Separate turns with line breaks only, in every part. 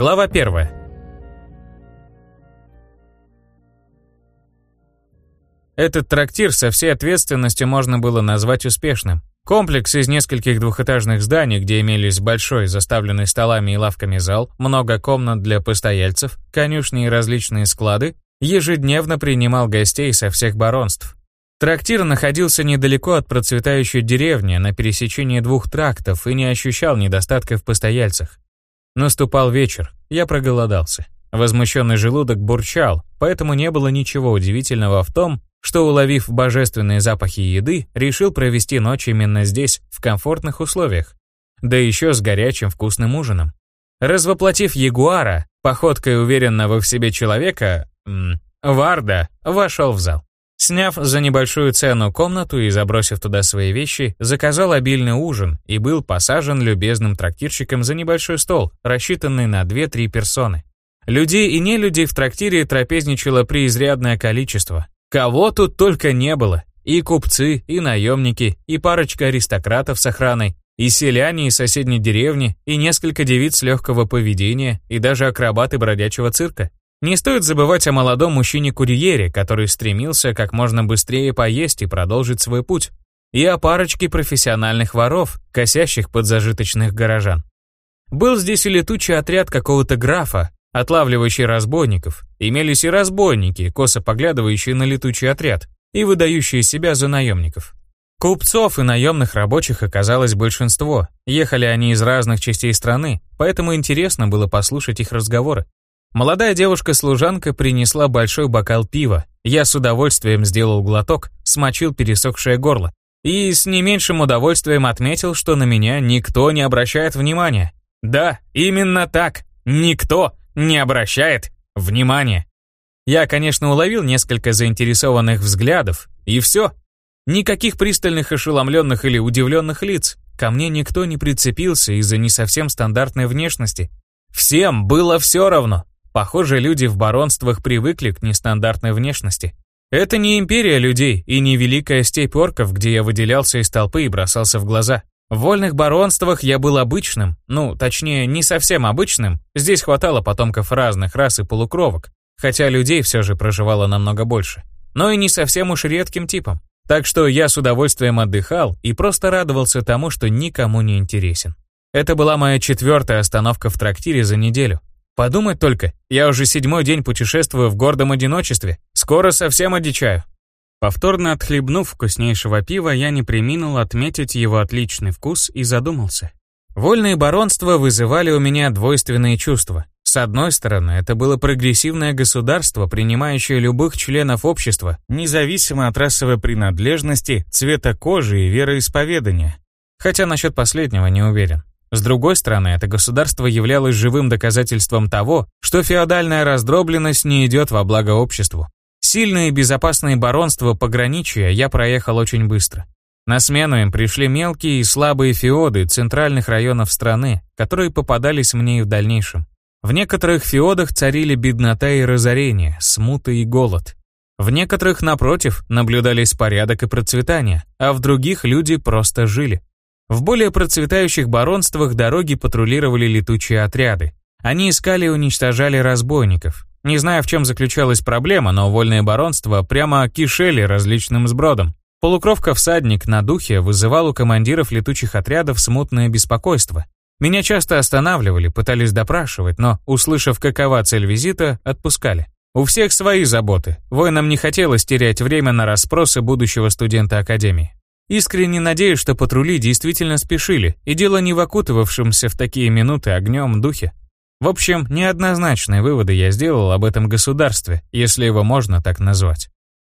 Глава 1. Этот трактир со всей ответственностью можно было назвать успешным. Комплекс из нескольких двухэтажных зданий, где имелись большой, заставленный столами и лавками зал, много комнат для постояльцев, конюшни и различные склады, ежедневно принимал гостей со всех баронств. Трактир находился недалеко от процветающей деревни на пересечении двух трактов и не ощущал недостатка в постояльцах. Наступал вечер, я проголодался. Возмущенный желудок бурчал, поэтому не было ничего удивительного в том, что, уловив божественные запахи еды, решил провести ночь именно здесь, в комфортных условиях. Да еще с горячим вкусным ужином. Развоплотив ягуара, походкой уверенного в себе человека, м, Варда вошел в зал. Сняв за небольшую цену комнату и забросив туда свои вещи, заказал обильный ужин и был посажен любезным трактирщиком за небольшой стол, рассчитанный на 2-3 персоны. Людей и нелюдей в трактире трапезничало преизрядное количество. Кого тут только не было. И купцы, и наемники, и парочка аристократов с охраной, и селяне из соседней деревни, и несколько девиц легкого поведения, и даже акробаты бродячего цирка. Не стоит забывать о молодом мужчине-курьере, который стремился как можно быстрее поесть и продолжить свой путь, и о парочке профессиональных воров, косящих под зажиточных горожан. Был здесь и летучий отряд какого-то графа, отлавливающий разбойников. Имелись и разбойники, косо поглядывающие на летучий отряд и выдающие себя за наемников. Купцов и наемных рабочих оказалось большинство. Ехали они из разных частей страны, поэтому интересно было послушать их разговоры. Молодая девушка-служанка принесла большой бокал пива. Я с удовольствием сделал глоток, смочил пересохшее горло. И с не меньшим удовольствием отметил, что на меня никто не обращает внимания. Да, именно так. Никто не обращает внимания. Я, конечно, уловил несколько заинтересованных взглядов, и все. Никаких пристальных ошеломленных или удивленных лиц. Ко мне никто не прицепился из-за не совсем стандартной внешности. Всем было все равно. Похоже, люди в баронствах привыкли к нестандартной внешности. Это не империя людей и не великая степь орков, где я выделялся из толпы и бросался в глаза. В вольных баронствах я был обычным, ну, точнее, не совсем обычным. Здесь хватало потомков разных рас и полукровок, хотя людей все же проживало намного больше. Но и не совсем уж редким типом. Так что я с удовольствием отдыхал и просто радовался тому, что никому не интересен. Это была моя четвертая остановка в трактире за неделю. Подумать только, я уже седьмой день путешествую в гордом одиночестве. Скоро совсем одичаю. Повторно отхлебнув вкуснейшего пива, я не приминул отметить его отличный вкус и задумался. Вольные баронства вызывали у меня двойственные чувства. С одной стороны, это было прогрессивное государство, принимающее любых членов общества, независимо от расовой принадлежности, цвета кожи и вероисповедания. Хотя насчет последнего не уверен. С другой стороны, это государство являлось живым доказательством того, что феодальная раздробленность не идет во благо обществу. Сильные и безопасные баронства пограничья я проехал очень быстро. На смену им пришли мелкие и слабые феоды центральных районов страны, которые попадались мне и в дальнейшем. В некоторых феодах царили беднота и разорение, смута и голод. В некоторых, напротив, наблюдались порядок и процветание, а в других люди просто жили. В более процветающих баронствах дороги патрулировали летучие отряды. Они искали и уничтожали разбойников. Не знаю, в чем заключалась проблема, но вольные баронства прямо кишели различным сбродом. Полукровка-всадник на духе вызывал у командиров летучих отрядов смутное беспокойство. Меня часто останавливали, пытались допрашивать, но, услышав, какова цель визита, отпускали. У всех свои заботы. Воинам не хотелось терять время на расспросы будущего студента Академии. Искренне надеюсь, что патрули действительно спешили, и дело не в окутывавшемся в такие минуты огнем духе. В общем, неоднозначные выводы я сделал об этом государстве, если его можно так назвать.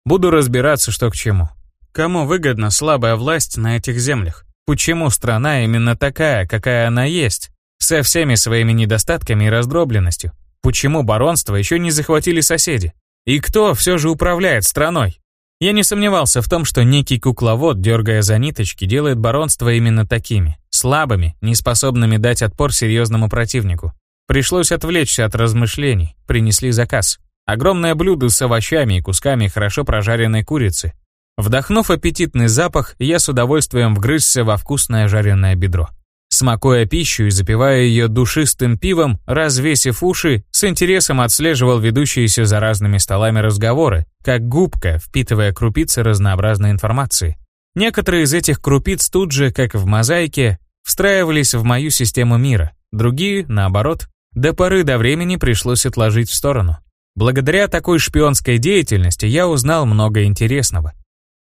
Буду разбираться, что к чему. Кому выгодна слабая власть на этих землях? Почему страна именно такая, какая она есть, со всеми своими недостатками и раздробленностью? Почему баронство еще не захватили соседи? И кто все же управляет страной? Я не сомневался в том, что некий кукловод, дергая за ниточки, делает баронство именно такими, слабыми, неспособными дать отпор серьезному противнику. Пришлось отвлечься от размышлений, принесли заказ. Огромное блюдо с овощами и кусками хорошо прожаренной курицы. Вдохнув аппетитный запах, я с удовольствием вгрызся во вкусное жареное бедро. Смакуя пищу и запивая ее душистым пивом, развесив уши, с интересом отслеживал ведущиеся за разными столами разговоры, как губка, впитывая крупицы разнообразной информации. Некоторые из этих крупиц тут же, как в мозаике, встраивались в мою систему мира, другие, наоборот, до поры до времени пришлось отложить в сторону. Благодаря такой шпионской деятельности я узнал много интересного.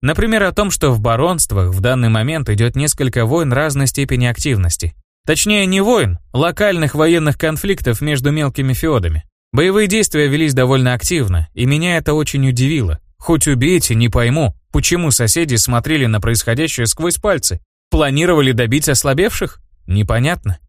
Например, о том, что в баронствах в данный момент идет несколько войн разной степени активности. Точнее, не войн, локальных военных конфликтов между мелкими феодами. Боевые действия велись довольно активно, и меня это очень удивило. Хоть убейте, не пойму, почему соседи смотрели на происходящее сквозь пальцы. Планировали добить ослабевших? Непонятно.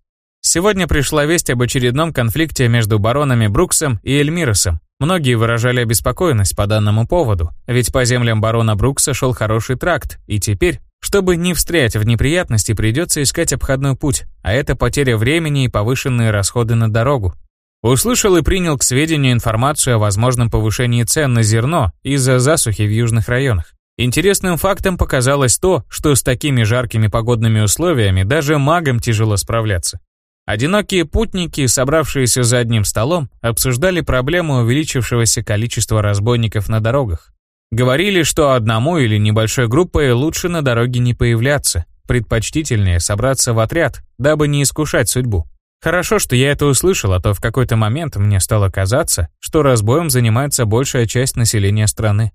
Сегодня пришла весть об очередном конфликте между баронами Бруксом и Эльмиросом. Многие выражали обеспокоенность по данному поводу, ведь по землям барона Брукса шел хороший тракт, и теперь, чтобы не встрять в неприятности, придется искать обходной путь, а это потеря времени и повышенные расходы на дорогу. Услышал и принял к сведению информацию о возможном повышении цен на зерно из-за засухи в южных районах. Интересным фактом показалось то, что с такими жаркими погодными условиями даже магам тяжело справляться. Одинокие путники, собравшиеся за одним столом, обсуждали проблему увеличившегося количества разбойников на дорогах. Говорили, что одному или небольшой группой лучше на дороге не появляться, предпочтительнее собраться в отряд, дабы не искушать судьбу. Хорошо, что я это услышал, а то в какой-то момент мне стало казаться, что разбоем занимается большая часть населения страны.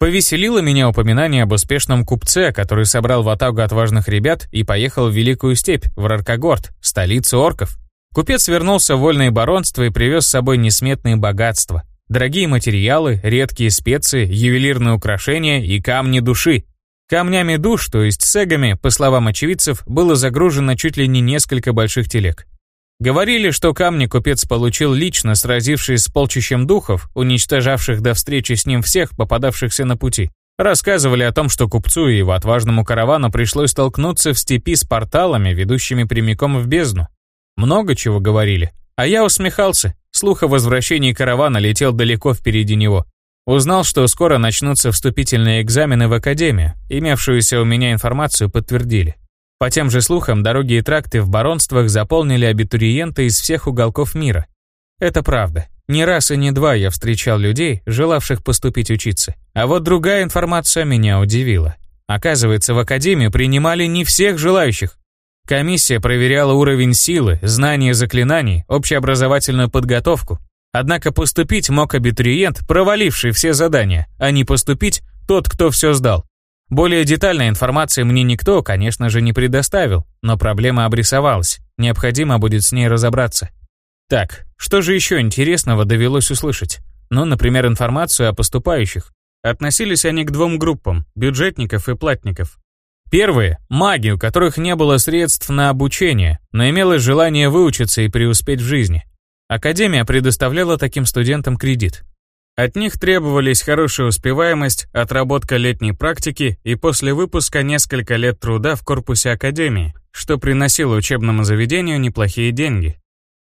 Повеселило меня упоминание об успешном купце, который собрал ватагу отважных ребят и поехал в Великую Степь, в Раркогорд, столицу орков. Купец вернулся в вольное баронство и привез с собой несметные богатства. Дорогие материалы, редкие специи, ювелирные украшения и камни души. Камнями душ, то есть сегами, по словам очевидцев, было загружено чуть ли не несколько больших телег. Говорили, что камни купец получил лично, сразившись с полчищем духов, уничтожавших до встречи с ним всех, попадавшихся на пути. Рассказывали о том, что купцу и его отважному каравану пришлось столкнуться в степи с порталами, ведущими прямиком в бездну. Много чего говорили. А я усмехался. Слух о возвращении каравана летел далеко впереди него. Узнал, что скоро начнутся вступительные экзамены в академию. Имевшуюся у меня информацию подтвердили. По тем же слухам, дороги и тракты в баронствах заполнили абитуриенты из всех уголков мира. Это правда. Не раз и не два я встречал людей, желавших поступить учиться. А вот другая информация меня удивила. Оказывается, в академию принимали не всех желающих. Комиссия проверяла уровень силы, знания заклинаний, общеобразовательную подготовку. Однако поступить мог абитуриент, проваливший все задания, а не поступить тот, кто все сдал. Более детальной информации мне никто, конечно же, не предоставил, но проблема обрисовалась, необходимо будет с ней разобраться. Так, что же еще интересного довелось услышать? Ну, например, информацию о поступающих. Относились они к двум группам – бюджетников и платников. Первые – маги, у которых не было средств на обучение, но имелось желание выучиться и преуспеть в жизни. Академия предоставляла таким студентам кредит. От них требовались хорошая успеваемость, отработка летней практики и после выпуска несколько лет труда в корпусе академии, что приносило учебному заведению неплохие деньги.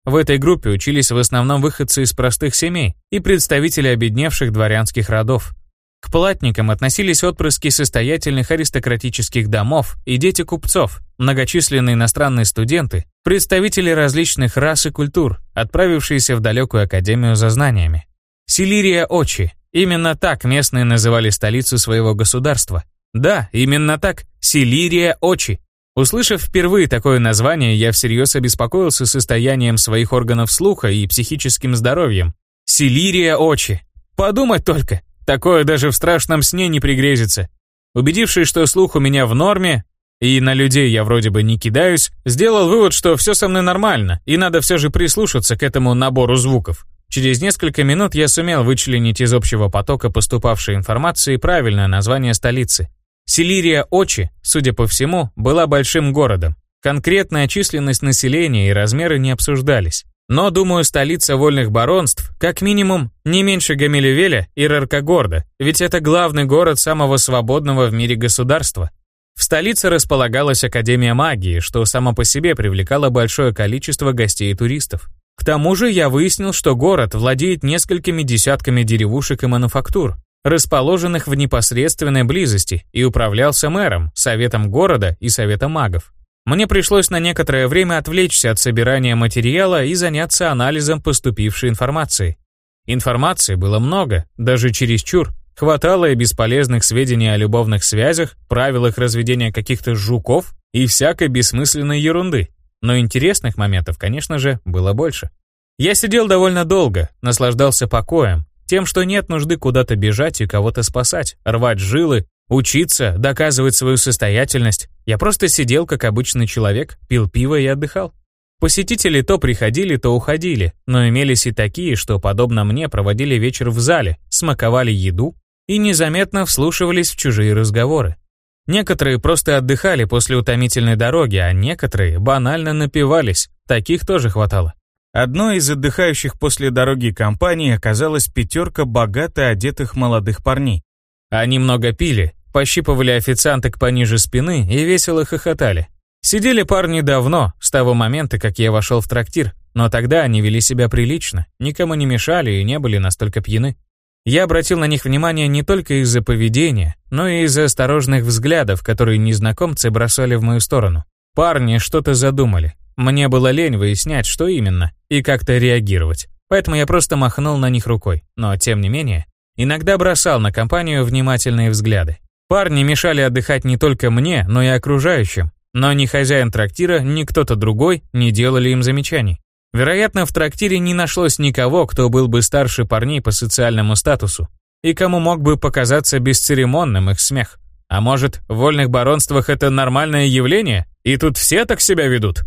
В этой группе учились в основном выходцы из простых семей и представители обедневших дворянских родов. К платникам относились отпрыски состоятельных аристократических домов и дети купцов, многочисленные иностранные студенты, представители различных рас и культур, отправившиеся в далекую академию за знаниями. Силирия Очи. Именно так местные называли столицу своего государства. Да, именно так. Силирия Очи. Услышав впервые такое название, я всерьез обеспокоился состоянием своих органов слуха и психическим здоровьем. Силирия Очи. Подумать только, такое даже в страшном сне не пригрезится. Убедившись, что слух у меня в норме, и на людей я вроде бы не кидаюсь, сделал вывод, что все со мной нормально, и надо все же прислушаться к этому набору звуков. Через несколько минут я сумел вычленить из общего потока поступавшей информации правильное название столицы. Селирия Очи, судя по всему, была большим городом. Конкретная численность населения и размеры не обсуждались. Но, думаю, столица вольных баронств, как минимум, не меньше Гамелевеля и Раркогорда, ведь это главный город самого свободного в мире государства. В столице располагалась Академия магии, что само по себе привлекало большое количество гостей и туристов. К тому же я выяснил, что город владеет несколькими десятками деревушек и мануфактур, расположенных в непосредственной близости, и управлялся мэром, советом города и советом магов. Мне пришлось на некоторое время отвлечься от собирания материала и заняться анализом поступившей информации. Информации было много, даже чересчур. Хватало и бесполезных сведений о любовных связях, правилах разведения каких-то жуков и всякой бессмысленной ерунды. Но интересных моментов, конечно же, было больше. Я сидел довольно долго, наслаждался покоем, тем, что нет нужды куда-то бежать и кого-то спасать, рвать жилы, учиться, доказывать свою состоятельность. Я просто сидел, как обычный человек, пил пиво и отдыхал. Посетители то приходили, то уходили, но имелись и такие, что, подобно мне, проводили вечер в зале, смаковали еду и незаметно вслушивались в чужие разговоры. Некоторые просто отдыхали после утомительной дороги, а некоторые банально напивались, таких тоже хватало. Одной из отдыхающих после дороги компаний оказалась пятерка богато одетых молодых парней. Они много пили, пощипывали официанток пониже спины и весело хохотали. Сидели парни давно, с того момента, как я вошел в трактир, но тогда они вели себя прилично, никому не мешали и не были настолько пьяны. Я обратил на них внимание не только из-за поведения, но и из-за осторожных взглядов, которые незнакомцы бросали в мою сторону. Парни что-то задумали. Мне было лень выяснять, что именно, и как-то реагировать. Поэтому я просто махнул на них рукой. Но, тем не менее, иногда бросал на компанию внимательные взгляды. Парни мешали отдыхать не только мне, но и окружающим. Но ни хозяин трактира, ни кто-то другой не делали им замечаний. Вероятно, в трактире не нашлось никого, кто был бы старше парней по социальному статусу, и кому мог бы показаться бесцеремонным их смех. А может, в вольных баронствах это нормальное явление, и тут все так себя ведут?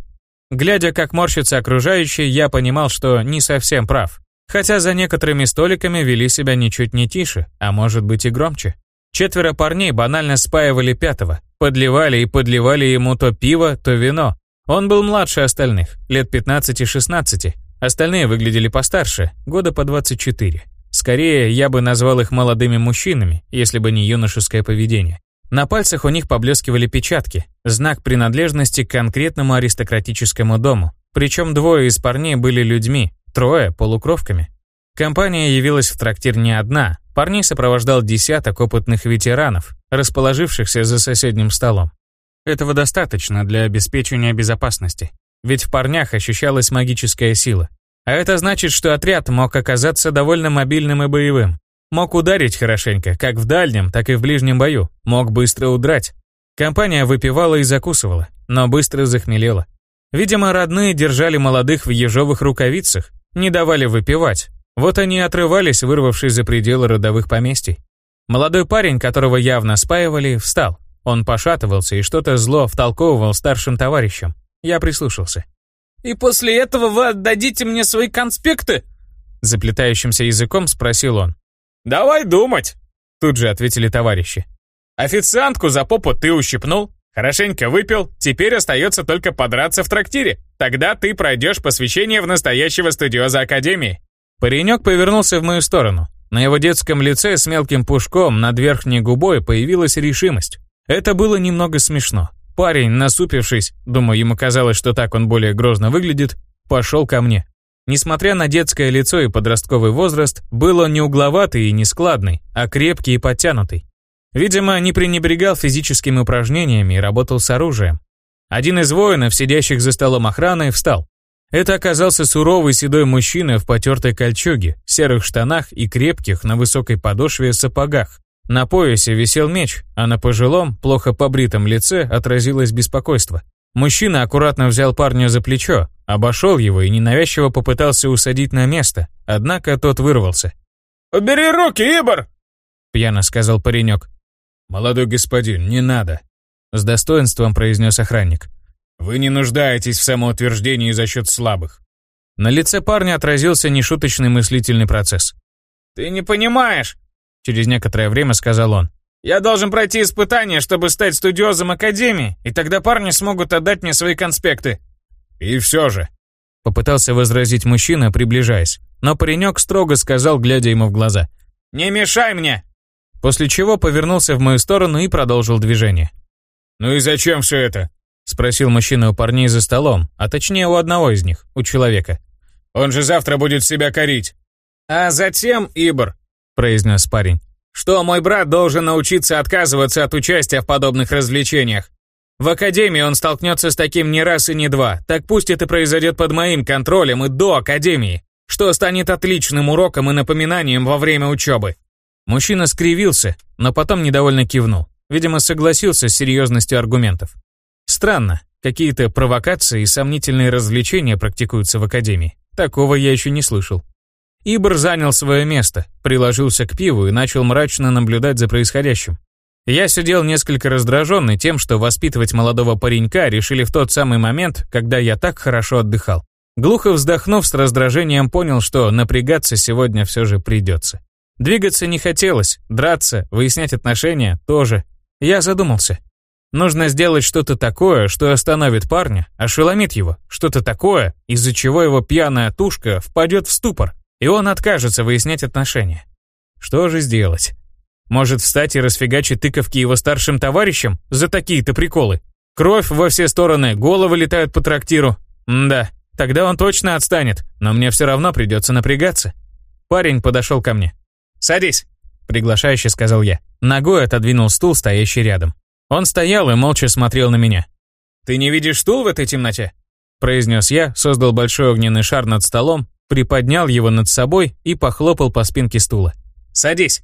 Глядя, как морщится окружающие, я понимал, что не совсем прав. Хотя за некоторыми столиками вели себя ничуть не тише, а может быть и громче. Четверо парней банально спаивали пятого, подливали и подливали ему то пиво, то вино, он был младше остальных, лет 15-16. Остальные выглядели постарше, года по 24. Скорее, я бы назвал их молодыми мужчинами, если бы не юношеское поведение. На пальцах у них поблескивали печатки, знак принадлежности к конкретному аристократическому дому. Причем двое из парней были людьми, трое — полукровками. Компания явилась в трактир не одна, парней сопровождал десяток опытных ветеранов, расположившихся за соседним столом. Этого достаточно для обеспечения безопасности. Ведь в парнях ощущалась магическая сила. А это значит, что отряд мог оказаться довольно мобильным и боевым. Мог ударить хорошенько, как в дальнем, так и в ближнем бою. Мог быстро удрать. Компания выпивала и закусывала, но быстро захмелела. Видимо, родные держали молодых в ежовых рукавицах, не давали выпивать. Вот они отрывались, вырвавшись за пределы родовых поместий. Молодой парень, которого явно спаивали, встал. Он пошатывался и что-то зло втолковывал старшим товарищам. Я прислушался.
«И после этого вы отдадите мне свои конспекты?»
Заплетающимся языком спросил он.
«Давай думать!»
Тут же ответили товарищи.
«Официантку за попу ты ущипнул, хорошенько выпил, теперь остается только подраться в трактире. Тогда ты пройдешь посвящение в настоящего студиоза Академии».
Паренек повернулся в мою сторону. На его детском лице с мелким пушком над верхней губой появилась решимость. Это было немного смешно. Парень, насупившись, думаю, ему казалось, что так он более грозно выглядит, пошел ко мне. Несмотря на детское лицо и подростковый возраст, был он не угловатый и не складный, а крепкий и подтянутый. Видимо, не пренебрегал физическими упражнениями и работал с оружием. Один из воинов, сидящих за столом охраны, встал. Это оказался суровый седой мужчина в потертой кольчуге, серых штанах и крепких на высокой подошве сапогах. На поясе висел меч, а на пожилом, плохо побритом лице отразилось беспокойство. Мужчина аккуратно взял парня за плечо, обошел его и ненавязчиво попытался усадить на место, однако тот вырвался.
«Убери руки, Ибор!»
— пьяно сказал паренек.
«Молодой господин, не надо», —
с достоинством произнес охранник.
«Вы не нуждаетесь в самоутверждении за счет слабых».
На лице парня отразился нешуточный мыслительный процесс.
«Ты не понимаешь!»
Через некоторое время сказал он.
«Я должен пройти испытание, чтобы стать студиозом Академии, и тогда парни смогут отдать мне свои конспекты».
«И все же», —
попытался возразить мужчина, приближаясь, но паренек строго сказал, глядя ему в глаза.
«Не мешай мне!»
После чего повернулся в мою сторону и продолжил движение.
«Ну и зачем все это?»
— спросил мужчина у парней за столом, а точнее у одного из них, у человека.
«Он же завтра будет себя корить».
«А затем, Ибр,
произнес парень.
«Что мой брат должен научиться отказываться от участия в подобных развлечениях.
В академии он столкнется с таким не раз и не два. Так пусть это произойдет под моим контролем и до академии, что станет отличным уроком и напоминанием во время учебы. Мужчина скривился, но потом недовольно кивнул. Видимо, согласился с серьезностью аргументов. Странно, какие-то провокации и сомнительные развлечения практикуются в академии. Такого я еще не слышал. Ибр занял свое место, приложился к пиву и начал мрачно наблюдать за происходящим. Я сидел несколько раздраженный тем, что воспитывать молодого паренька решили в тот самый момент, когда я так хорошо отдыхал. Глухо вздохнув с раздражением, понял, что напрягаться сегодня все же придется. Двигаться не хотелось, драться, выяснять отношения тоже. Я задумался. Нужно сделать что-то такое, что остановит парня, ошеломит его, что-то такое, из-за чего его пьяная тушка впадет в ступор, и он откажется выяснять отношения. Что же сделать? Может встать и расфигачить тыковки его старшим товарищам за такие-то приколы? Кровь во все стороны, головы летают по трактиру. М да, тогда он точно отстанет, но мне все равно придется напрягаться. Парень подошел ко мне. «Садись», — приглашающе сказал я. Ногой отодвинул стул, стоящий рядом. Он стоял и молча смотрел на меня. «Ты не видишь стул в этой темноте?» произнес я, создал большой огненный шар над столом, приподнял его над собой и похлопал по спинке стула. «Садись!»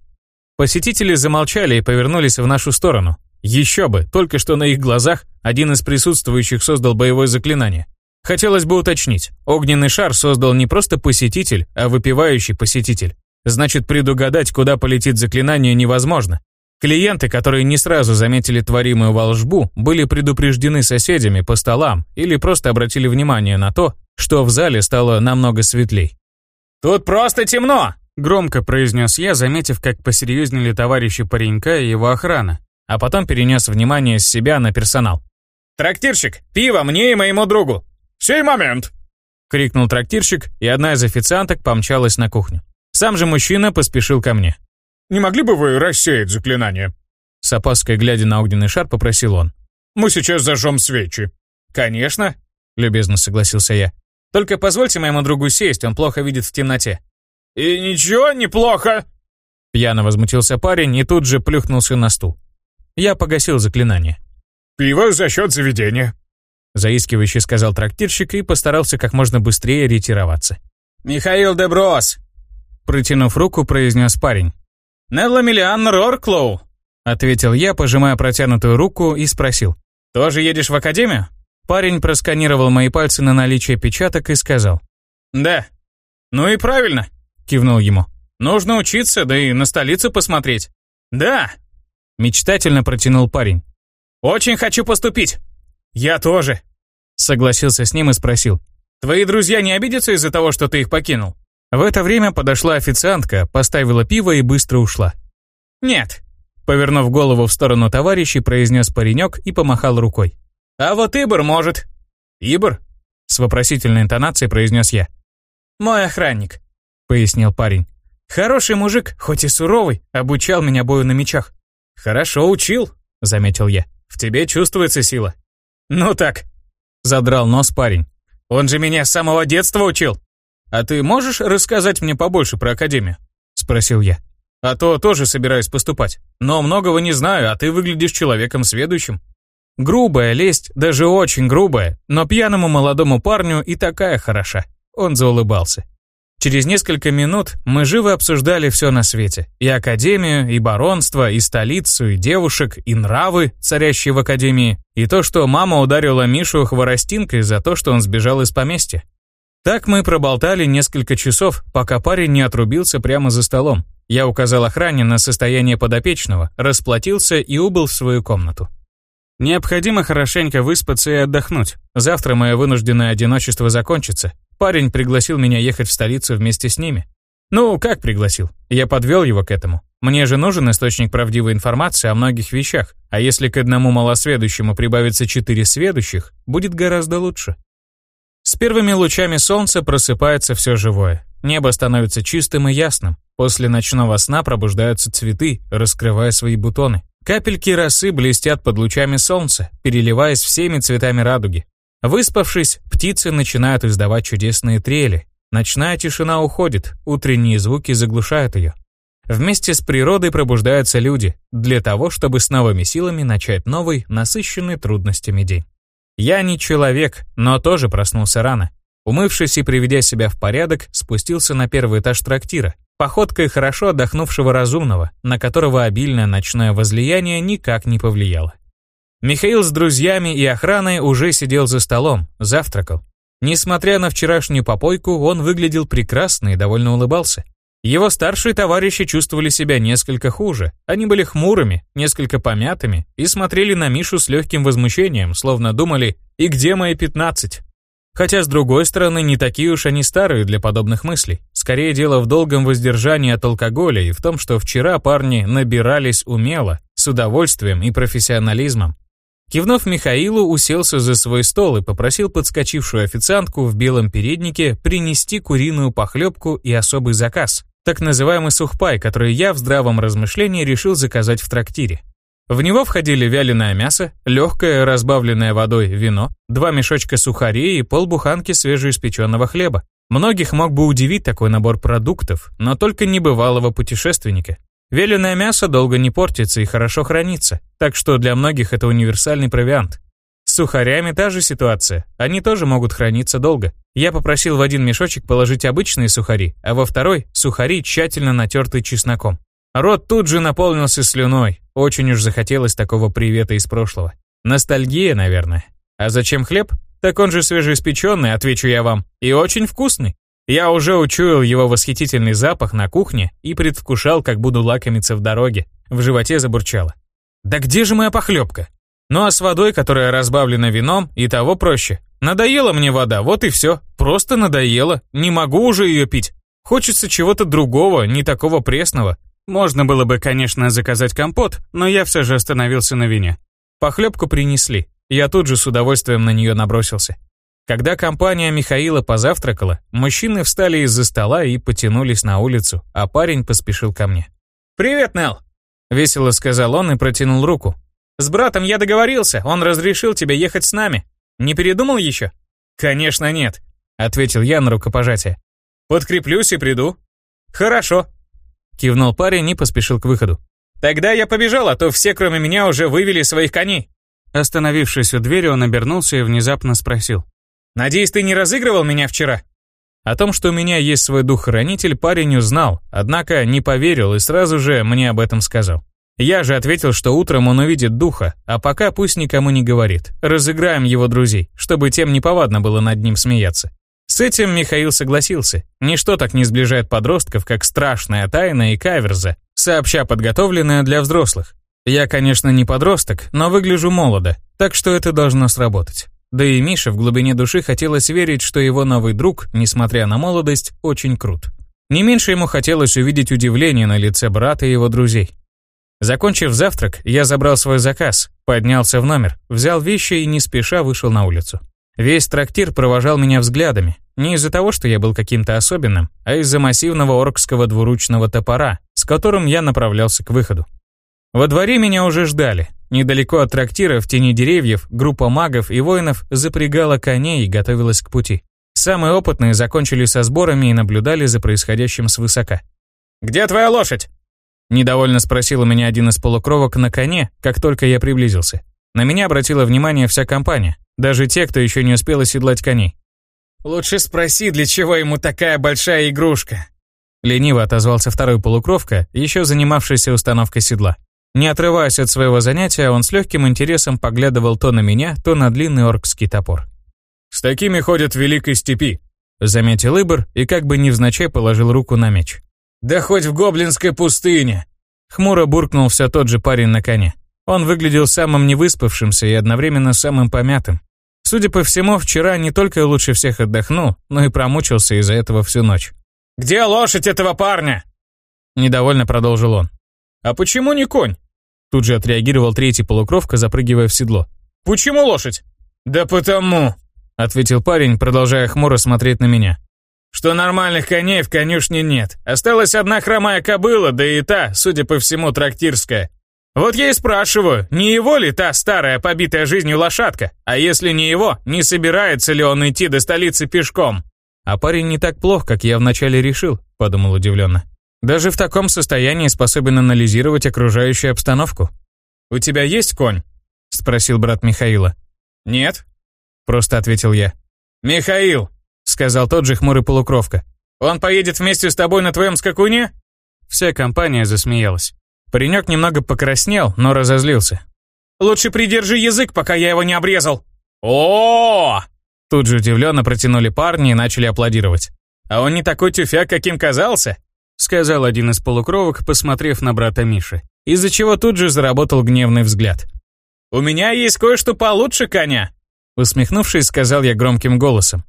Посетители замолчали и повернулись в нашу сторону. Еще бы, только что на их глазах один из присутствующих создал боевое заклинание. Хотелось бы уточнить, огненный шар создал не просто посетитель, а выпивающий посетитель. Значит, предугадать, куда полетит заклинание, невозможно. Клиенты, которые не сразу заметили творимую волшбу, были предупреждены соседями по столам или просто обратили внимание на то, что в зале стало намного светлей. «Тут просто темно!» Громко произнес я, заметив, как посерьезнели товарищи паренька и его охрана, а потом перенес внимание с себя на персонал. «Трактирщик, пиво мне и моему другу!»
«Сей момент!»
— крикнул трактирщик, и одна из официанток помчалась на кухню. Сам же мужчина поспешил ко мне.
«Не могли бы вы рассеять заклинание?»
С опаской глядя на огненный шар, попросил он.
«Мы сейчас зажжем свечи».
«Конечно», — любезно согласился я. «Только позвольте моему другу сесть, он плохо видит в темноте».
«И ничего неплохо!»
Пьяно возмутился парень и тут же плюхнулся на стул. Я погасил заклинание.
«Пиво за счет заведения», —
заискивающе сказал трактирщик и постарался как можно быстрее ретироваться. «Михаил Деброс!» — протянув руку, произнес парень. «Нелла Миллиан Рорклоу!» — ответил я, пожимая протянутую руку и спросил. «Тоже едешь в академию?» Парень просканировал мои пальцы на наличие печаток и сказал. «Да». «Ну и правильно кивнул ему. Нужно учиться, да и на столицу посмотреть. Да, мечтательно протянул парень. Очень хочу поступить. Я тоже. Согласился с ним и спросил. Твои друзья не обидятся из-за того, что ты их покинул? В это время подошла официантка, поставила пиво и быстро ушла. Нет. Повернув голову в сторону товарищей, произнес паренек и помахал рукой. А вот Ибор может. Ибор? С вопросительной интонацией произнес я. Мой охранник пояснил парень. «Хороший мужик, хоть и суровый, обучал меня бою на мечах». «Хорошо учил», — заметил я. «В тебе чувствуется сила». «Ну так», — задрал нос парень. «Он же меня с самого детства учил». «А ты можешь рассказать мне побольше про Академию?» — спросил я. «А то тоже собираюсь поступать. Но многого не знаю, а ты выглядишь человеком сведущим». Грубая лесть, даже очень грубая, но пьяному молодому парню и такая хороша. Он заулыбался. Через несколько минут мы живо обсуждали все на свете. И академию, и баронство, и столицу, и девушек, и нравы, царящие в академии, и то, что мама ударила Мишу хворостинкой за то, что он сбежал из поместья. Так мы проболтали несколько часов, пока парень не отрубился прямо за столом. Я указал охране на состояние подопечного, расплатился и убыл в свою комнату. Необходимо хорошенько выспаться и отдохнуть. Завтра мое вынужденное одиночество закончится, Парень пригласил меня ехать в столицу вместе с ними. Ну, как пригласил? Я подвел его к этому. Мне же нужен источник правдивой информации о многих вещах, а если к одному малосведущему прибавится четыре сведущих, будет гораздо лучше. С первыми лучами солнца просыпается все живое. Небо становится чистым и ясным. После ночного сна пробуждаются цветы, раскрывая свои бутоны. Капельки росы блестят под лучами солнца, переливаясь всеми цветами радуги. Выспавшись, птицы начинают издавать чудесные трели. Ночная тишина уходит, утренние звуки заглушают ее. Вместе с природой пробуждаются люди для того, чтобы с новыми силами начать новый, насыщенный трудностями день. Я не человек, но тоже проснулся рано. Умывшись и приведя себя в порядок, спустился на первый этаж трактира, походкой хорошо отдохнувшего разумного, на которого обильное ночное возлияние никак не повлияло. Михаил с друзьями и охраной уже сидел за столом, завтракал. Несмотря на вчерашнюю попойку, он выглядел прекрасно и довольно улыбался. Его старшие товарищи чувствовали себя несколько хуже. Они были хмурыми, несколько помятыми и смотрели на Мишу с легким возмущением, словно думали «И где мои пятнадцать?». Хотя, с другой стороны, не такие уж они старые для подобных мыслей. Скорее дело в долгом воздержании от алкоголя и в том, что вчера парни набирались умело, с удовольствием и профессионализмом. Кивнув Михаилу, уселся за свой стол и попросил подскочившую официантку в белом переднике принести куриную похлебку и особый заказ, так называемый сухпай, который я в здравом размышлении решил заказать в трактире. В него входили вяленое мясо, легкое разбавленное водой вино, два мешочка сухарей и полбуханки свежеиспеченного хлеба. Многих мог бы удивить такой набор продуктов, но только небывалого путешественника. Веленое мясо долго не портится и хорошо хранится, так что для многих это универсальный провиант. С сухарями та же ситуация, они тоже могут храниться долго. Я попросил в один мешочек положить обычные сухари, а во второй – сухари, тщательно натертые чесноком. Рот тут же наполнился слюной, очень уж захотелось такого привета из прошлого. Ностальгия, наверное. А зачем хлеб? Так он же свежеиспеченный, отвечу я вам, и очень вкусный. Я уже учуял его восхитительный запах на кухне и предвкушал, как буду лакомиться в дороге. В животе забурчало. Да где же моя похлебка? Ну а с водой, которая разбавлена вином, и того проще. Надоела мне вода, вот и все. Просто надоело. Не могу уже ее пить. Хочется чего-то другого, не такого пресного. Можно было бы, конечно, заказать компот, но я все же остановился на вине. Похлебку принесли. Я тут же с удовольствием на нее набросился. Когда компания Михаила позавтракала, мужчины встали из-за стола и потянулись на улицу, а парень поспешил ко мне.
«Привет, Нел!» — весело сказал он и протянул руку. «С братом я договорился, он разрешил тебе ехать с нами. Не передумал еще?»
«Конечно нет», — ответил я на рукопожатие.
«Подкреплюсь и приду».
«Хорошо», — кивнул парень и поспешил к выходу.
«Тогда я побежал, а то все, кроме меня, уже вывели своих коней».
Остановившись у двери, он обернулся и внезапно спросил.
Надеюсь, ты не разыгрывал меня вчера?»
О том, что у меня есть свой дух-хранитель, парень узнал, однако не поверил и сразу же мне об этом сказал. Я же ответил, что утром он увидит духа, а пока пусть никому не говорит. Разыграем его друзей, чтобы тем неповадно было над ним смеяться. С этим Михаил согласился. Ничто так не сближает подростков, как страшная тайна и каверза, сообща подготовленная для взрослых. Я, конечно, не подросток, но выгляжу молодо, так что это должно сработать. Да и Мише в глубине души хотелось верить, что его новый друг, несмотря на молодость, очень крут. Не меньше ему хотелось увидеть удивление на лице брата и его друзей. Закончив завтрак, я забрал свой заказ, поднялся в номер, взял вещи и не спеша вышел на улицу. Весь трактир провожал меня взглядами, не из-за того, что я был каким-то особенным, а из-за массивного оркского двуручного топора, с которым я направлялся к выходу. Во дворе меня уже ждали. Недалеко от трактира, в тени деревьев, группа магов и воинов запрягала коней и готовилась к пути. Самые опытные закончили со сборами и наблюдали за происходящим свысока.
«Где твоя лошадь?»
Недовольно спросил у меня один из полукровок на коне, как только я приблизился. На меня обратила внимание вся компания, даже те, кто еще не успел оседлать коней.
«Лучше спроси, для чего ему такая большая игрушка?»
Лениво отозвался второй полукровка, еще занимавшийся установкой седла. Не отрываясь от своего занятия, он с легким интересом поглядывал то на меня, то на длинный оркский топор.
«С такими ходят в Великой Степи», —
заметил Ибор и как бы невзначай положил руку на меч.
«Да хоть в Гоблинской пустыне!»
Хмуро буркнул все тот же парень на коне. Он выглядел самым невыспавшимся и одновременно самым помятым. Судя по всему, вчера не только лучше всех отдохнул, но и промучился из-за этого всю ночь.
«Где лошадь этого парня?»
Недовольно продолжил он.
«А почему не конь?»
Тут же отреагировал третий полукровка, запрыгивая в седло.
«Почему лошадь?» «Да потому», —
ответил парень, продолжая хмуро смотреть на меня.
«Что нормальных коней в конюшне нет. Осталась одна хромая кобыла, да и та, судя по всему, трактирская. Вот я и спрашиваю, не его ли та старая, побитая жизнью лошадка? А если не его, не собирается ли он идти до столицы пешком?»
«А парень не так плох, как я вначале решил», — подумал удивленно. Даже в таком состоянии способен анализировать окружающую обстановку. «У тебя есть конь?» — спросил брат Михаила.
«Нет», —
просто ответил я.
«Михаил», — сказал тот же хмурый полукровка. «Он поедет вместе с тобой на твоем скакуне?»
Вся компания засмеялась. Паренек немного покраснел, но разозлился.
«Лучше придержи язык, пока я его не обрезал!» о
Тут же удивленно протянули парни и начали аплодировать.
«А он не такой тюфяк, каким казался!»
сказал один из полукровок, посмотрев на брата Миши, из-за чего тут же заработал гневный взгляд.
«У меня есть кое-что получше коня!»
Усмехнувшись, сказал я громким голосом.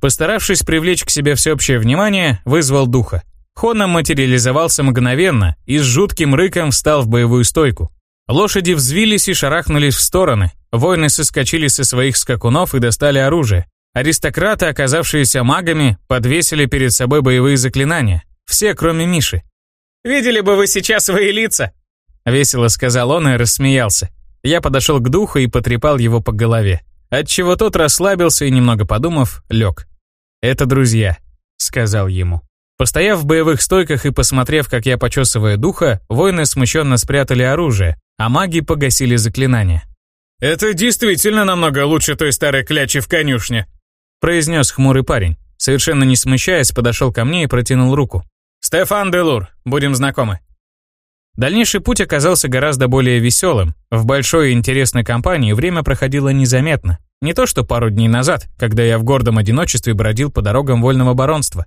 Постаравшись привлечь к себе всеобщее внимание, вызвал духа. Хоном материализовался мгновенно и с жутким рыком встал в боевую стойку. Лошади взвились и шарахнулись в стороны. Воины соскочили со своих скакунов и достали оружие. Аристократы, оказавшиеся магами, подвесили перед собой боевые заклинания. Все, кроме Миши.
«Видели бы вы сейчас свои лица!»
Весело сказал он и рассмеялся. Я подошел к духу и потрепал его по голове. Отчего тот расслабился и, немного подумав, лег. «Это друзья», — сказал ему. Постояв в боевых стойках и посмотрев, как я почесываю духа, воины смущенно спрятали оружие, а маги погасили заклинания.
«Это действительно намного лучше той старой клячи в конюшне»,
произнес хмурый парень. Совершенно не смущаясь, подошел ко мне и протянул руку.
«Стефан Делур, будем знакомы».
Дальнейший путь оказался гораздо более веселым. В большой и интересной компании время проходило незаметно. Не то что пару дней назад, когда я в гордом одиночестве бродил по дорогам вольного баронства.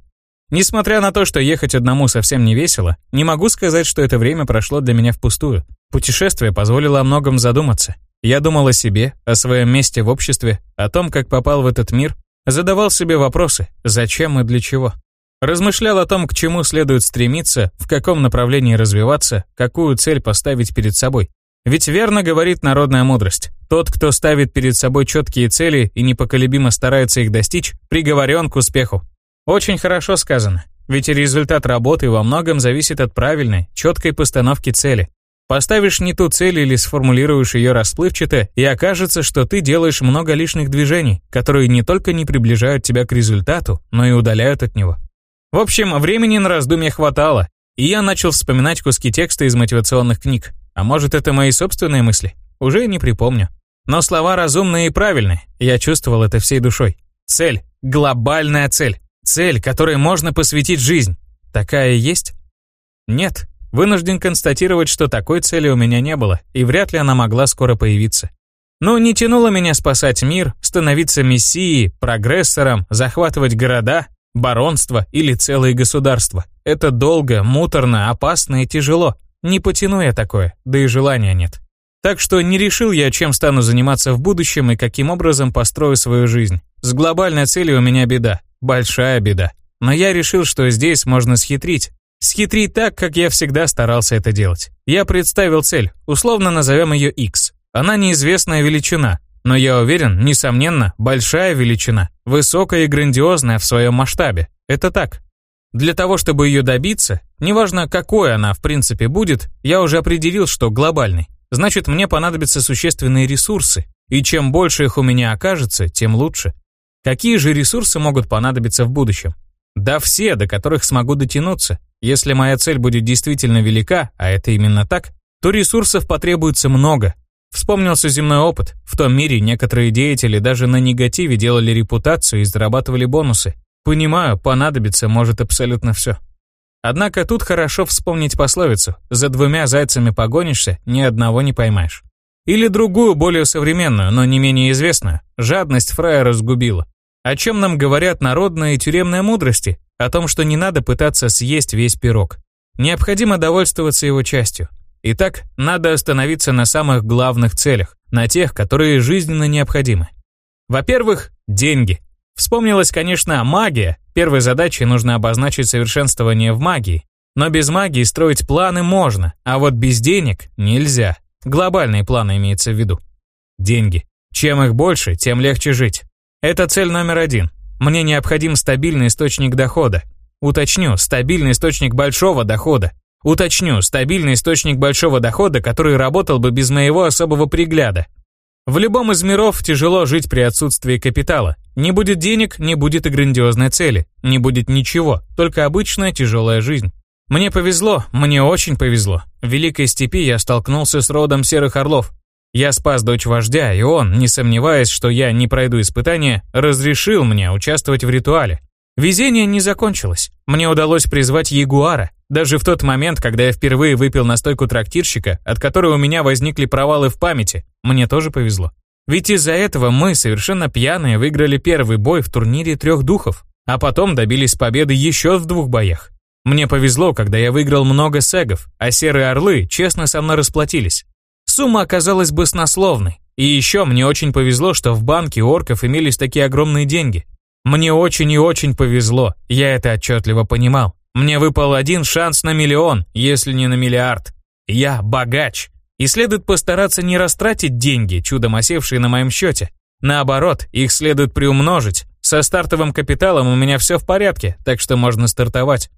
Несмотря на то, что ехать одному совсем не весело, не могу сказать, что это время прошло для меня впустую. Путешествие позволило о многом задуматься. Я думал о себе, о своем месте в обществе, о том, как попал в этот мир, задавал себе вопросы, зачем и для чего. Размышлял о том, к чему следует стремиться, в каком направлении развиваться, какую цель поставить перед собой. Ведь верно говорит народная мудрость. Тот, кто ставит перед собой четкие цели и непоколебимо старается их достичь, приговорен к успеху. Очень хорошо сказано, ведь результат работы во многом зависит от правильной, четкой постановки цели. Поставишь не ту цель или сформулируешь ее расплывчато, и окажется, что ты делаешь много лишних движений, которые не только не приближают тебя к результату, но и удаляют от него. В общем, времени на раздумья хватало, и я начал вспоминать куски текста из мотивационных книг. А может, это мои собственные мысли? Уже не припомню. Но слова разумные и правильные, я чувствовал это всей душой. Цель, глобальная цель. Цель, которой можно посвятить жизнь. Такая есть? Нет. Вынужден констатировать, что такой цели у меня не было, и вряд ли она могла скоро появиться. Но не тянуло меня спасать мир, становиться мессией, прогрессором, захватывать города, баронство или целые государства. Это долго, муторно, опасно и тяжело. Не потяну я такое, да и желания нет. Так что не решил я, чем стану заниматься в будущем и каким образом построю свою жизнь. С глобальной целью у меня беда. Большая беда. Но я решил, что здесь можно схитрить. Схитрить так, как я всегда старался это делать. Я представил цель, условно назовем ее X. Она неизвестная величина, но я уверен, несомненно, большая величина, высокая и грандиозная в своем масштабе. Это так. Для того, чтобы ее добиться, неважно какой она в принципе будет, я уже определил, что глобальный. Значит, мне понадобятся существенные ресурсы, и чем больше их у меня окажется, тем лучше. Какие же ресурсы могут понадобиться в будущем? Да все, до которых смогу дотянуться. Если моя цель будет действительно велика, а это именно так, то ресурсов потребуется много. Вспомнился земной опыт. В том мире некоторые деятели даже на негативе делали репутацию и зарабатывали бонусы. Понимаю, понадобится может абсолютно все. Однако тут хорошо вспомнить пословицу «За двумя зайцами погонишься, ни одного не поймаешь». Или другую, более современную, но не менее известную. Жадность фраера сгубила. О чем нам говорят народная и тюремная мудрости? О том, что не надо пытаться съесть весь пирог. Необходимо довольствоваться его частью. Итак, надо остановиться на самых главных целях, на тех, которые жизненно необходимы. Во-первых, деньги. Вспомнилась, конечно, магия. Первой задачей нужно обозначить совершенствование в магии. Но без магии строить планы можно, а вот без денег нельзя. Глобальные планы имеется в виду. Деньги. Чем их больше, тем легче жить. Это цель номер один. Мне необходим стабильный источник дохода. Уточню, стабильный источник большого дохода. Уточню, стабильный источник большого дохода, который работал бы без моего особого пригляда. В любом из миров тяжело жить при отсутствии капитала. Не будет денег, не будет и грандиозной цели. Не будет ничего, только обычная тяжелая жизнь. Мне повезло, мне очень повезло. В Великой Степи я столкнулся с родом серых орлов. Я спас дочь вождя, и он, не сомневаясь, что я не пройду испытания, разрешил мне участвовать в ритуале. Везение не закончилось. Мне удалось призвать ягуара. Даже в тот момент, когда я впервые выпил настойку трактирщика, от которой у меня возникли провалы в памяти, мне тоже повезло. Ведь из-за этого мы, совершенно пьяные, выиграли первый бой в турнире трех духов, а потом добились победы еще в двух боях. Мне повезло, когда я выиграл много сегов, а серые орлы честно со мной расплатились. Сумма оказалась баснословной. И еще мне очень повезло, что в банке орков имелись такие огромные деньги. Мне очень и очень повезло, я это отчетливо понимал. Мне выпал один шанс на миллион, если не на миллиард. Я богач. И следует постараться не растратить деньги, чудом осевшие на моем счете. Наоборот, их следует приумножить. Со стартовым капиталом у меня все в порядке, так что можно стартовать.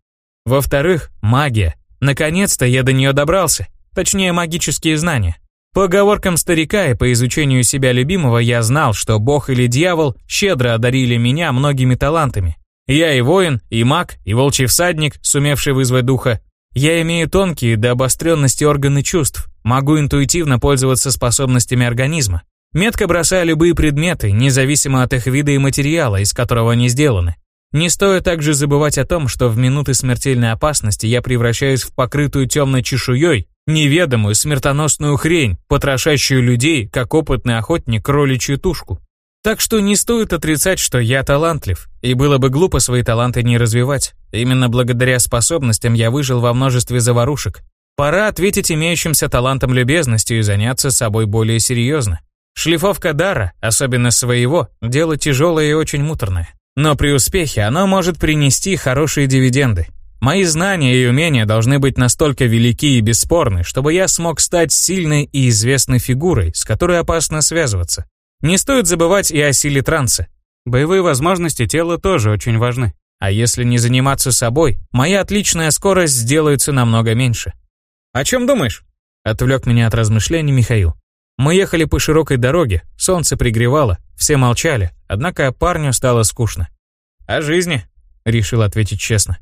Во-вторых, магия. Наконец-то я до нее добрался. Точнее, магические знания. По оговоркам старика и по изучению себя любимого я знал, что бог или дьявол щедро одарили меня многими талантами. Я и воин, и маг, и волчий всадник, сумевший вызвать духа. Я имею тонкие до обостренности органы чувств, могу интуитивно пользоваться способностями организма. Метко бросая любые предметы, независимо от их вида и материала, из которого они сделаны. Не стоит также забывать о том, что в минуты смертельной опасности я превращаюсь в покрытую темной чешуей, неведомую смертоносную хрень, потрошащую людей, как опытный охотник кроличью тушку. Так что не стоит отрицать, что я талантлив, и было бы глупо свои таланты не развивать. Именно благодаря способностям я выжил во множестве заварушек. Пора ответить имеющимся талантом любезностью и заняться собой более серьезно. Шлифовка дара, особенно своего, дело тяжелое и очень муторное. Но при успехе оно может принести хорошие дивиденды. Мои знания и умения должны быть настолько велики и бесспорны, чтобы я смог стать сильной и известной фигурой, с которой опасно связываться. Не стоит забывать и о силе транса. Боевые возможности тела тоже очень важны. А если не заниматься собой, моя отличная скорость сделается намного меньше. «О чем думаешь?» — отвлек меня от размышлений Михаил. Мы ехали по широкой дороге, солнце пригревало, все молчали, однако парню стало скучно. «О жизни», — решил ответить честно.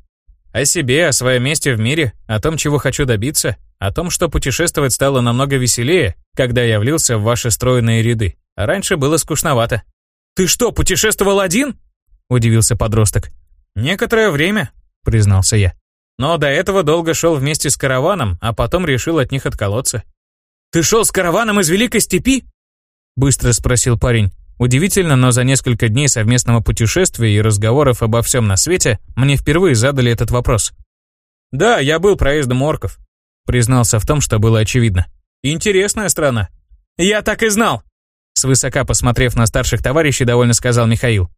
«О себе, о своем месте в мире, о том, чего хочу добиться, о том, что путешествовать стало намного веселее, когда я влился в ваши стройные ряды. А раньше было скучновато». «Ты что, путешествовал один?» — удивился подросток. «Некоторое время», — признался я. «Но до этого долго шел вместе с караваном, а потом решил от них отколоться. «Ты шел с караваном из Великой Степи?» Быстро спросил парень. Удивительно, но за несколько дней совместного путешествия и разговоров обо всем на свете мне впервые задали этот вопрос. «Да, я был проездом орков», признался в том, что было очевидно. «Интересная страна». «Я так и знал!» Свысока посмотрев на старших товарищей, довольно сказал Михаил.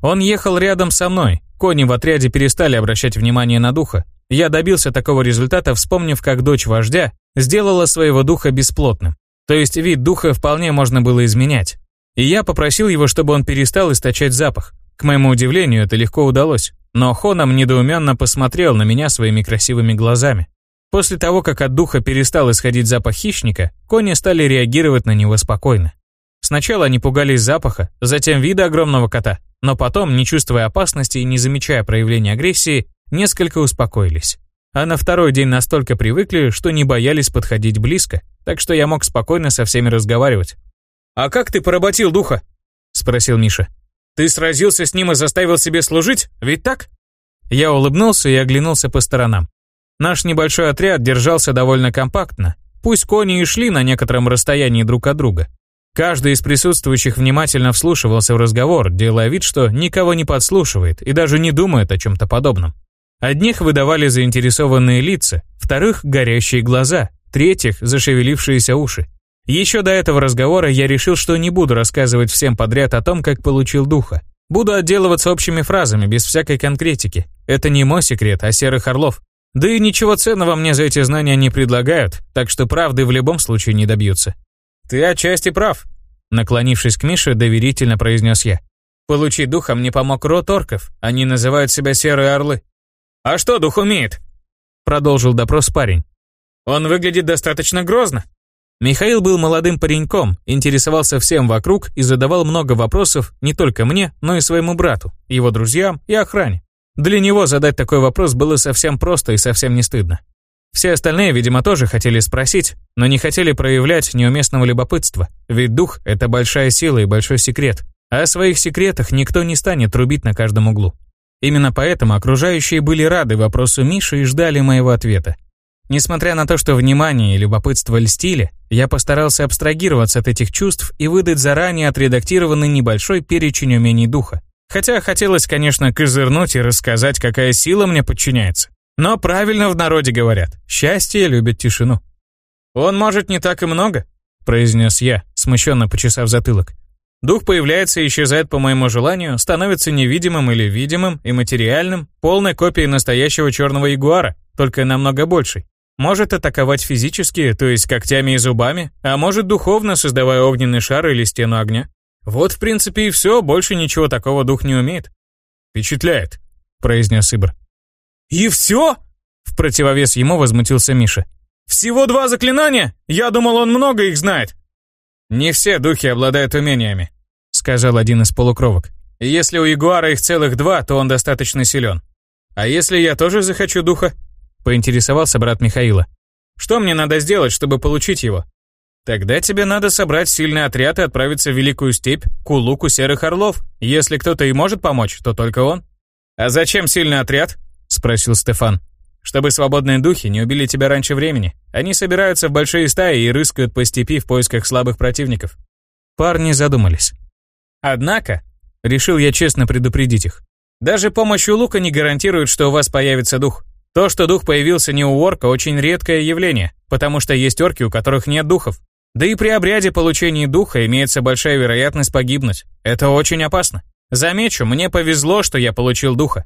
Он ехал рядом со мной. Кони в отряде перестали обращать внимание на духа. Я добился такого результата, вспомнив, как дочь вождя сделала своего духа бесплотным. То есть вид духа вполне можно было изменять. И я попросил его, чтобы он перестал источать запах. К моему удивлению, это легко удалось. Но Хоном недоуменно посмотрел на меня своими красивыми глазами. После того, как от духа перестал исходить запах хищника, кони стали реагировать на него спокойно. Сначала они пугались запаха, затем вида огромного кота, но потом, не чувствуя опасности и не замечая проявления агрессии, несколько успокоились а на второй день настолько привыкли, что не боялись подходить близко, так что я мог спокойно со всеми разговаривать. «А как ты поработил духа?» — спросил Миша. «Ты сразился с ним и заставил себе служить, ведь так?» Я улыбнулся и оглянулся по сторонам. Наш небольшой отряд держался довольно компактно, пусть кони и шли на некотором расстоянии друг от друга. Каждый из присутствующих внимательно вслушивался в разговор, делая вид, что никого не подслушивает и даже не думает о чем-то подобном. Одних выдавали заинтересованные лица, вторых – горящие глаза, третьих – зашевелившиеся уши. Еще до этого разговора я решил, что не буду рассказывать всем подряд о том, как получил духа. Буду отделываться общими фразами, без всякой конкретики. Это не мой секрет, а серых орлов. Да и ничего ценного мне за эти знания не предлагают, так что правды в любом случае не добьются. «Ты отчасти прав», — наклонившись к Мише, доверительно произнес я. «Получить духа мне помог род орков, они называют себя серые орлы. «А что дух умеет?» Продолжил допрос парень. «Он выглядит достаточно грозно». Михаил был молодым пареньком, интересовался всем вокруг и задавал много вопросов не только мне, но и своему брату, его друзьям и охране. Для него задать такой вопрос было совсем просто и совсем не стыдно. Все остальные, видимо, тоже хотели спросить, но не хотели проявлять неуместного любопытства, ведь дух — это большая сила и большой секрет, а о своих секретах никто не станет трубить на каждом углу. Именно поэтому окружающие были рады вопросу Миши и ждали моего ответа. Несмотря на то, что внимание и любопытство льстили, я постарался абстрагироваться от этих чувств и выдать заранее отредактированный небольшой перечень умений духа. Хотя хотелось, конечно, козырнуть и рассказать, какая сила мне подчиняется. Но правильно в народе говорят, счастье любит тишину. «Он может не так и много», — произнес я, смущенно почесав затылок. Дух появляется и исчезает по моему желанию, становится невидимым или видимым и материальным, полной копией настоящего черного ягуара, только намного большей. Может атаковать физически, то есть когтями и зубами, а может духовно, создавая огненный шар или стену огня. Вот, в принципе, и все, больше ничего такого дух не умеет.
«Впечатляет», —
произнес Ибр.
«И все?» — в противовес ему возмутился Миша. «Всего два заклинания? Я думал, он много их знает».
«Не все духи обладают умениями», — сказал один из полукровок. «Если у Ягуара их целых два, то он достаточно силен. А если я тоже захочу духа?» Поинтересовался брат Михаила. «Что мне надо сделать, чтобы получить его?» «Тогда тебе надо собрать сильный отряд и отправиться в Великую Степь, к улуку Серых Орлов. Если кто-то и может помочь, то только он». «А зачем сильный отряд?» — спросил Стефан. «Чтобы свободные духи не убили тебя раньше времени. Они собираются в большие стаи и рыскают по степи в поисках слабых противников». Парни задумались. «Однако», — решил я честно предупредить их, «даже помощь у лука не гарантирует, что у вас появится дух. То, что дух появился не у орка, очень редкое явление, потому что есть орки, у которых нет духов. Да и при обряде получения духа имеется большая вероятность погибнуть. Это очень опасно. Замечу, мне повезло, что я получил духа.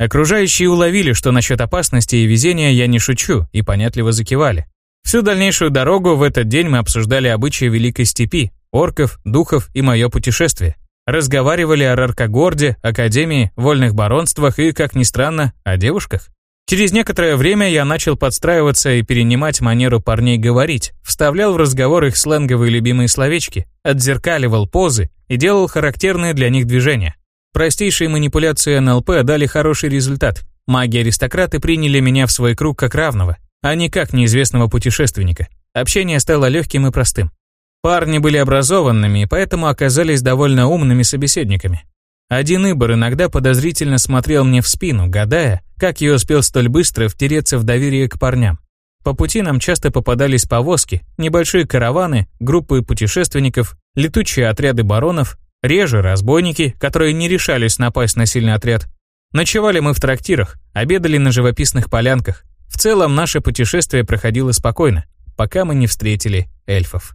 Окружающие уловили, что насчет опасности и везения я не шучу, и понятливо закивали. Всю дальнейшую дорогу в этот день мы обсуждали обычаи Великой Степи, орков, духов и мое путешествие. Разговаривали о Раркогорде, Академии, вольных баронствах и, как ни странно, о девушках. Через некоторое время я начал подстраиваться и перенимать манеру парней говорить, вставлял в разговор их сленговые любимые словечки, отзеркаливал позы и делал характерные для них движения. Простейшие манипуляции НЛП дали хороший результат. Маги-аристократы приняли меня в свой круг как равного, а не как неизвестного путешественника. Общение стало легким и простым. Парни были образованными поэтому оказались довольно умными собеседниками. Один Ибор иногда подозрительно смотрел мне в спину, гадая, как я успел столь быстро втереться в доверие к парням. По пути нам часто попадались повозки, небольшие караваны, группы путешественников, летучие отряды баронов, реже разбойники, которые не решались напасть на сильный отряд. Ночевали мы в трактирах, обедали на живописных полянках. В целом наше путешествие проходило спокойно, пока мы не встретили эльфов.